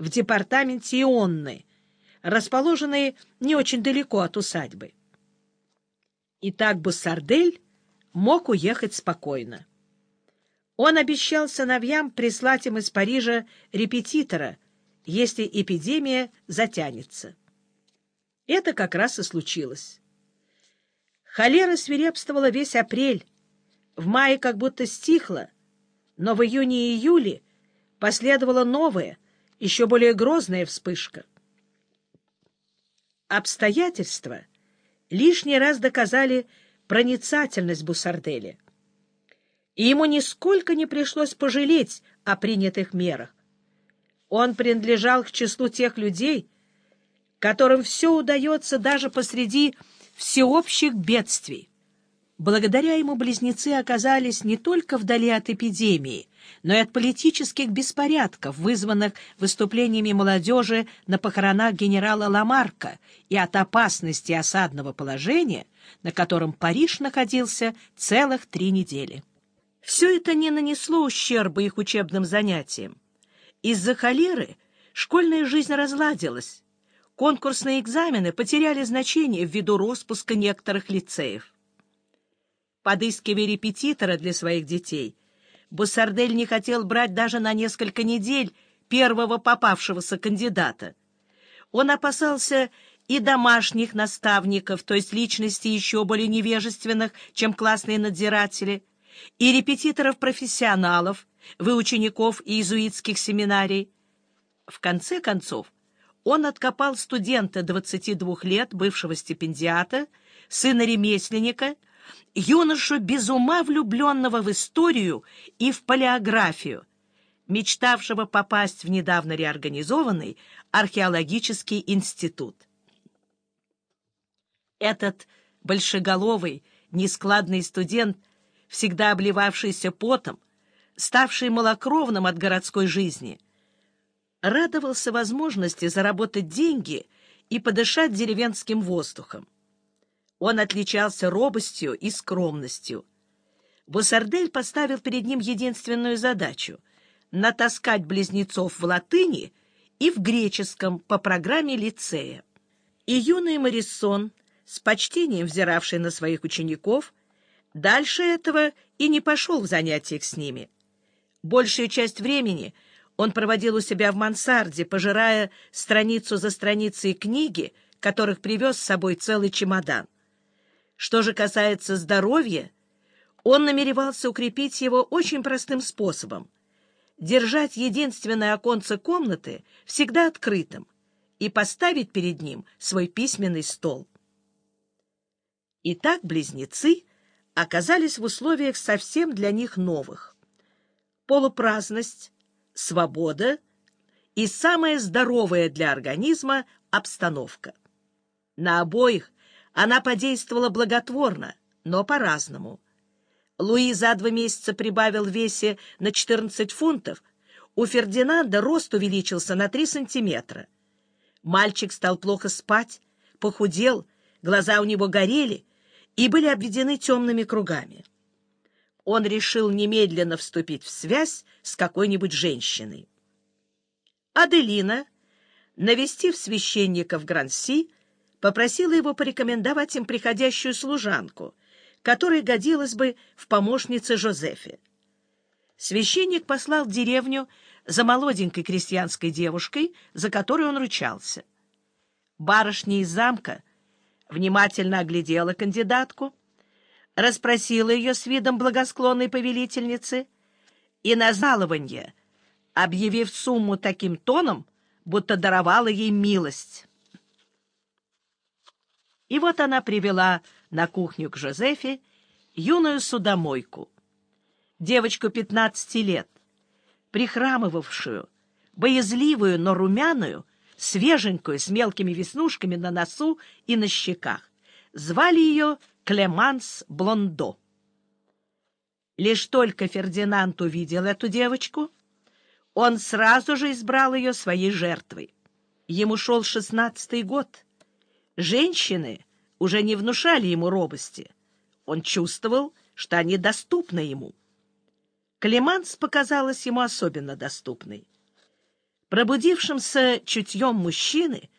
в департаменте Ионны, расположенной не очень далеко от усадьбы. Итак, Буссардель мог уехать спокойно. Он обещал сыновьям прислать им из Парижа репетитора, если эпидемия затянется. Это как раз и случилось. Холера свирепствовала весь апрель, в мае как будто стихла, но в июне и июле последовала новая, еще более грозная вспышка. Обстоятельства лишний раз доказали проницательность Бусарделя и ему нисколько не пришлось пожалеть о принятых мерах. Он принадлежал к числу тех людей, которым все удается даже посреди всеобщих бедствий. Благодаря ему близнецы оказались не только вдали от эпидемии, но и от политических беспорядков, вызванных выступлениями молодежи на похоронах генерала Ламарка, и от опасности осадного положения, на котором Париж находился целых три недели. Все это не нанесло ущерба их учебным занятиям. Из-за холеры школьная жизнь разладилась. Конкурсные экзамены потеряли значение ввиду распуска некоторых лицеев. Подыскивая репетитора для своих детей, Буссардель не хотел брать даже на несколько недель первого попавшегося кандидата. Он опасался и домашних наставников, то есть личностей еще более невежественных, чем классные надзиратели, и репетиторов-профессионалов, выучеников иезуитских семинарий. В конце концов, он откопал студента 22 лет, бывшего стипендиата, сына ремесленника, юношу без ума влюбленного в историю и в палеографию, мечтавшего попасть в недавно реорганизованный археологический институт. Этот большеголовый, нескладный студент – всегда обливавшийся потом, ставший малокровным от городской жизни, радовался возможности заработать деньги и подышать деревенским воздухом. Он отличался робостью и скромностью. Бусардель поставил перед ним единственную задачу — натаскать близнецов в латыни и в греческом по программе лицея. И юный Марисон, с почтением взиравший на своих учеников, Дальше этого и не пошел в занятиях с ними. Большую часть времени он проводил у себя в мансарде, пожирая страницу за страницей книги, которых привез с собой целый чемодан. Что же касается здоровья, он намеревался укрепить его очень простым способом — держать единственное оконце комнаты всегда открытым и поставить перед ним свой письменный стол. Итак, близнецы — оказались в условиях совсем для них новых. Полупраздность, свобода и самая здоровая для организма обстановка. На обоих она подействовала благотворно, но по-разному. Луи за два месяца прибавил в весе на 14 фунтов, у Фердинанда рост увеличился на 3 сантиметра. Мальчик стал плохо спать, похудел, глаза у него горели — и были обведены темными кругами. Он решил немедленно вступить в связь с какой-нибудь женщиной. Аделина, навестив священника в Гранси, попросила его порекомендовать им приходящую служанку, которая годилась бы в помощнице Жозефе. Священник послал в деревню за молоденькой крестьянской девушкой, за которой он ручался. Барышня из замка — внимательно оглядела кандидатку, расспросила ее с видом благосклонной повелительницы и на жалование, объявив сумму таким тоном, будто даровала ей милость. И вот она привела на кухню к Жозефе юную судомойку, девочку пятнадцати лет, прихрамывавшую, боязливую, но румяную, свеженькую, с мелкими веснушками на носу и на щеках. Звали ее Клеманс Блондо. Лишь только Фердинанд увидел эту девочку, он сразу же избрал ее своей жертвой. Ему шел шестнадцатый год. Женщины уже не внушали ему робости. Он чувствовал, что они доступны ему. Клеманс показалась ему особенно доступной. Пробудившимся чутьем мужчины